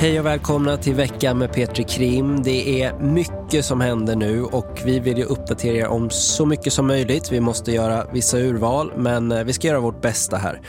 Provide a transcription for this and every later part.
Hej och välkomna till veckan med Petri Krim. Det är mycket som händer nu och vi vill ju uppdatera er om så mycket som möjligt. Vi måste göra vissa urval men eh, vi ska göra vårt bästa här.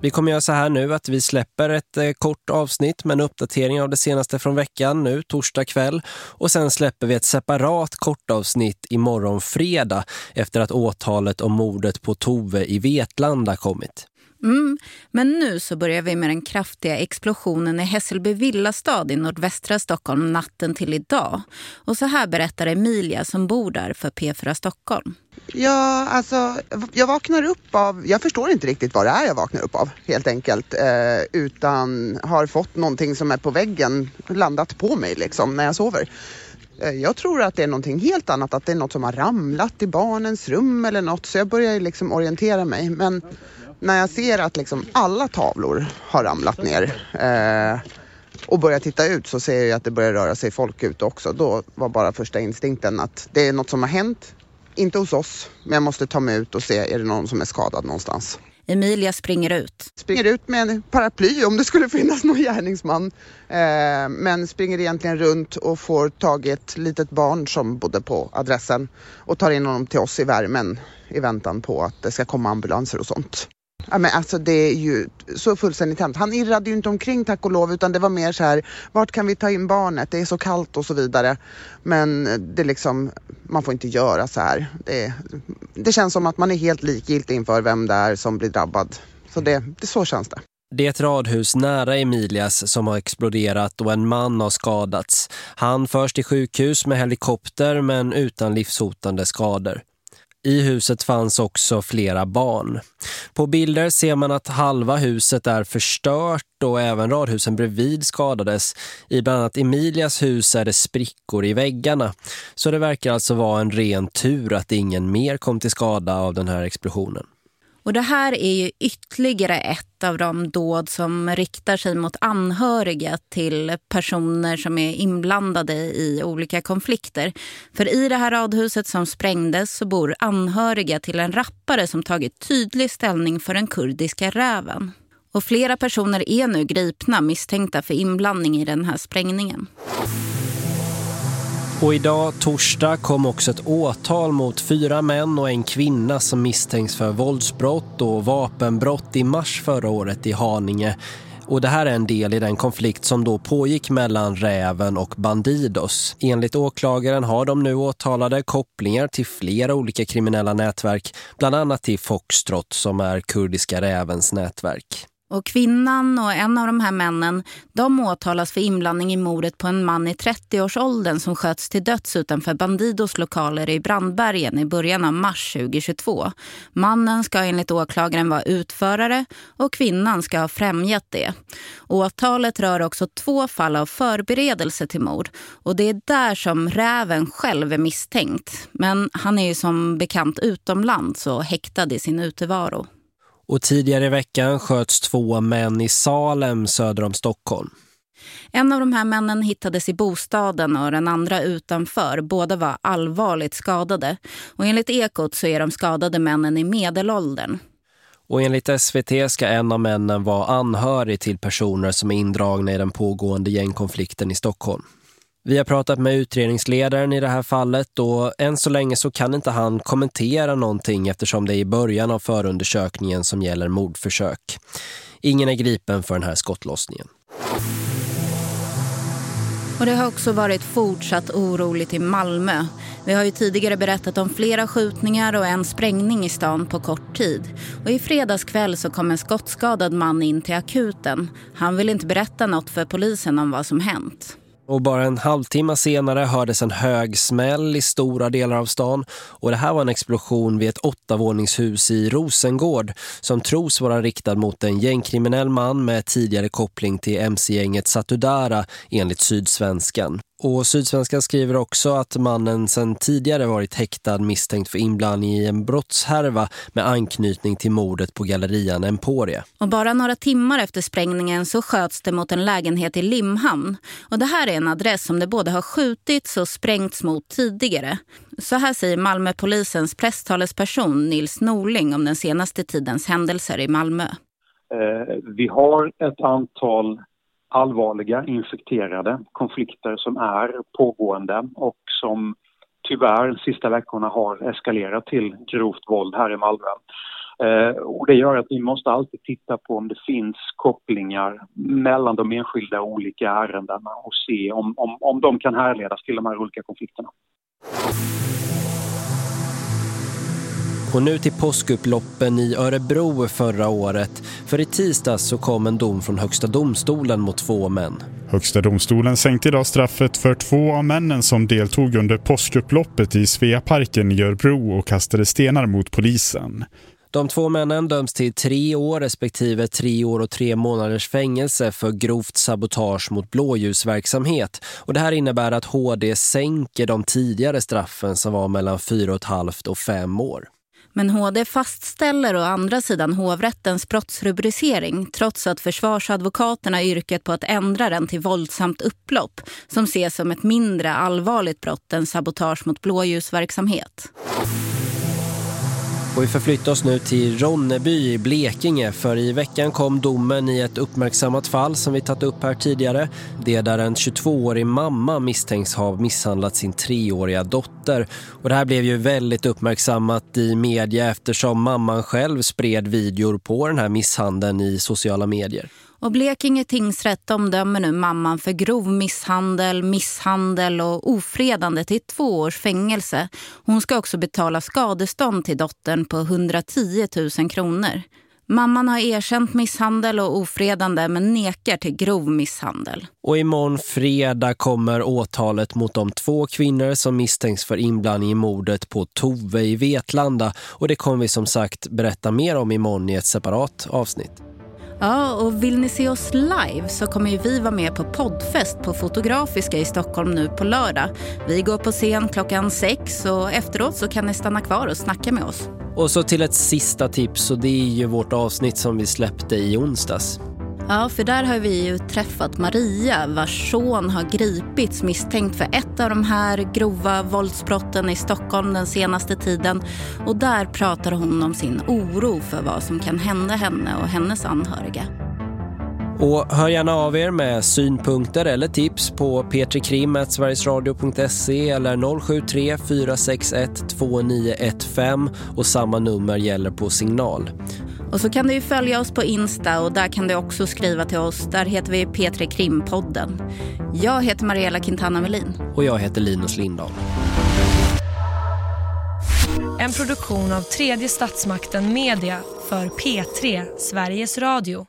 Vi kommer göra så här nu att vi släpper ett eh, kort avsnitt med en uppdatering av det senaste från veckan nu, torsdag kväll. Och sen släpper vi ett separat kortavsnitt imorgon fredag efter att åtalet om mordet på Tove i Vetlanda kommit. Mm. Men nu så börjar vi med den kraftiga explosionen i Hässelby villastad i nordvästra Stockholm natten till idag. Och så här berättar Emilia som bor där för P4 Stockholm. Ja, alltså jag vaknar upp av, jag förstår inte riktigt vad det är jag vaknar upp av helt enkelt. Eh, utan har fått någonting som är på väggen landat på mig liksom när jag sover. Eh, jag tror att det är någonting helt annat, att det är något som har ramlat i barnens rum eller något. Så jag börjar liksom orientera mig. Men när jag ser att liksom alla tavlor har ramlat ner eh, och börjar titta ut så ser jag att det börjar röra sig folk ut också. Då var bara första instinkten att det är något som har hänt. Inte hos oss, men jag måste ta mig ut och se, är det någon som är skadad någonstans? Emilia springer ut. Springer ut med en paraply om det skulle finnas någon gärningsman. Eh, men springer egentligen runt och får tag i ett litet barn som bodde på adressen och tar in honom till oss i värmen i väntan på att det ska komma ambulanser och sånt. Ja, men alltså det är ju så fullständigt hemskt. Han irrade ju inte omkring tack och lov utan det var mer så här, vart kan vi ta in barnet? Det är så kallt och så vidare. Men det liksom, man får inte göra så här. Det, det känns som att man är helt likgiltig inför vem det är som blir drabbad. Så det, det så känns det. Det är ett radhus nära Emilias som har exploderat och en man har skadats. Han förs till sjukhus med helikopter men utan livshotande skador. I huset fanns också flera barn. På bilder ser man att halva huset är förstört och även radhusen bredvid skadades. I bland annat Emilias hus är det sprickor i väggarna. Så det verkar alltså vara en ren tur att ingen mer kom till skada av den här explosionen. Och det här är ju ytterligare ett av de dåd som riktar sig mot anhöriga till personer som är inblandade i olika konflikter. För i det här radhuset som sprängdes så bor anhöriga till en rappare som tagit tydlig ställning för den kurdiska räven. Och flera personer är nu gripna misstänkta för inblandning i den här sprängningen. Och idag, torsdag, kom också ett åtal mot fyra män och en kvinna som misstänks för våldsbrott och vapenbrott i mars förra året i Haninge. Och det här är en del i den konflikt som då pågick mellan Räven och Bandidos. Enligt åklagaren har de nu åtalade kopplingar till flera olika kriminella nätverk, bland annat till Foxtrot som är kurdiska Rävens nätverk. Och kvinnan och en av de här männen, de åtalas för inblandning i mordet på en man i 30-årsåldern som sköts till döds utanför Bandidos lokaler i Brandbergen i början av mars 2022. Mannen ska enligt åklagaren vara utförare och kvinnan ska ha främjat det. Åtalet rör också två fall av förberedelse till mord och det är där som räven själv är misstänkt. Men han är ju som bekant utomlands och häktad i sin utevaro. Och tidigare i veckan sköts två män i Salem söder om Stockholm. En av de här männen hittades i bostaden och den andra utanför. Båda var allvarligt skadade. Och enligt Ekot så är de skadade männen i medelåldern. Och enligt SVT ska en av männen vara anhörig till personer som är indragna i den pågående gängkonflikten i Stockholm. Vi har pratat med utredningsledaren i det här fallet och än så länge så kan inte han kommentera någonting eftersom det är i början av förundersökningen som gäller mordförsök. Ingen är gripen för den här skottlossningen. Och det har också varit fortsatt oroligt i Malmö. Vi har ju tidigare berättat om flera skjutningar och en sprängning i stan på kort tid. Och i fredagskväll så kom en skottskadad man in till akuten. Han vill inte berätta något för polisen om vad som hänt. Och bara en halvtimme senare hördes en hög smäll i stora delar av stan. Och det här var en explosion vid ett åttavåningshus i Rosengård som tros vara riktad mot en gängkriminell man med tidigare koppling till MC-gänget Satudara enligt Sydsvenskan. Och Sydsvenskan skriver också att mannen sedan tidigare varit häktad misstänkt för inblandning i en brottshärva med anknytning till mordet på gallerian Emporia. Och bara några timmar efter sprängningen så sköts det mot en lägenhet i Limhamn. Och det här är en adress som det både har skjutits och sprängts mot tidigare. Så här säger Malmöpolisens presstalesperson Nils Norling om den senaste tidens händelser i Malmö. Eh, vi har ett antal allvarliga infekterade konflikter som är pågående och som tyvärr de sista veckorna har eskalerat till grovt våld här i Malmö. Eh, och det gör att vi måste alltid titta på om det finns kopplingar mellan de enskilda olika ärendena och se om, om, om de kan härledas till de här olika konflikterna. Och nu till påskupploppen i Örebro förra året. För i tisdags så kom en dom från Högsta domstolen mot två män. Högsta domstolen sänkte idag straffet för två av männen som deltog under påskupploppet i Sveaparken i Örebro och kastade stenar mot polisen. De två männen döms till tre år respektive tre år och tre månaders fängelse för grovt sabotage mot blåljusverksamhet. Och det här innebär att HD sänker de tidigare straffen som var mellan fyra och ett halvt och fem år. Men HD fastställer å andra sidan hovrättens brottsrubricering trots att försvarsadvokaterna yrkat på att ändra den till våldsamt upplopp som ses som ett mindre allvarligt brott än sabotage mot blåljusverksamhet. Och vi förflyttar oss nu till Ronneby i Blekinge för i veckan kom domen i ett uppmärksammat fall som vi tagit upp här tidigare. Det är där en 22-årig mamma misstänks ha misshandlat sin treåriga dotter. Och det här blev ju väldigt uppmärksammat i media eftersom mamman själv spred videor på den här misshandeln i sociala medier. Och Blekinge tingsrätt omdömer nu mamman för grov misshandel, misshandel och ofredande till två års fängelse. Hon ska också betala skadestånd till dottern på 110 000 kronor. Mamman har erkänt misshandel och ofredande men nekar till grov misshandel. Och imorgon fredag kommer åtalet mot de två kvinnor som misstänks för inblandning i mordet på Tove i Vetlanda. Och det kommer vi som sagt berätta mer om imorgon i ett separat avsnitt. Ja, och vill ni se oss live så kommer ju vi vara med på poddfest på Fotografiska i Stockholm nu på lördag. Vi går på scen klockan sex och efteråt så kan ni stanna kvar och snacka med oss. Och så till ett sista tips och det är ju vårt avsnitt som vi släppte i onsdags. Ja, för där har vi ju träffat Maria vars son har gripits misstänkt för ett av de här grova våldsbrotten i Stockholm den senaste tiden. Och där pratar hon om sin oro för vad som kan hända henne och hennes anhöriga. Och hör gärna av er med synpunkter eller tips på petrikrim.sverigesradio.se eller 073 461 2915 och samma nummer gäller på signal. Och så kan du följa oss på Insta och där kan du också skriva till oss. Där heter vi P3 Krimpodden. Jag heter Mariella Quintana Melin. Och jag heter Linus Lindahl. En produktion av tredje statsmakten Media för P3 Sveriges Radio.